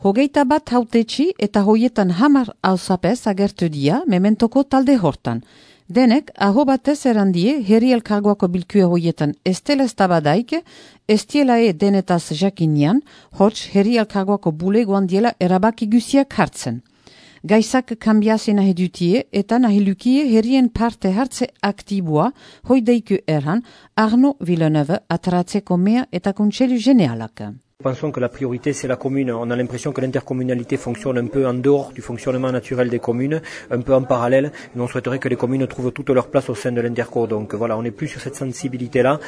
Hogeita bat hautetxi eta hoietan hamar hauzapez agertu dia mementoko talde hortan. Denek, aho batez erandie, herri elkargoako bilkua hoietan estela ez tabadaik, estiela e denetaz jakinian, hots herri elkargoako bulegoan diela erabaki guziak hartzen. Gaizak kambiazen nahi dutie eta nahi lukie herrien parte hartze aktiboa hoideiku erhan Arno Villeneuve ataratzeko mea eta kontselu genealak. Pensons que la priorité c'est la commune. On a l'impression que l'intercommunalité fonctionne un peu en dehors du fonctionnement naturel des communes, un peu en parallèle. Et on souhaiterait que les communes trouvent toute leur place au sein de l'interco. Donc voilà, on est plus sur cette sensibilité-là.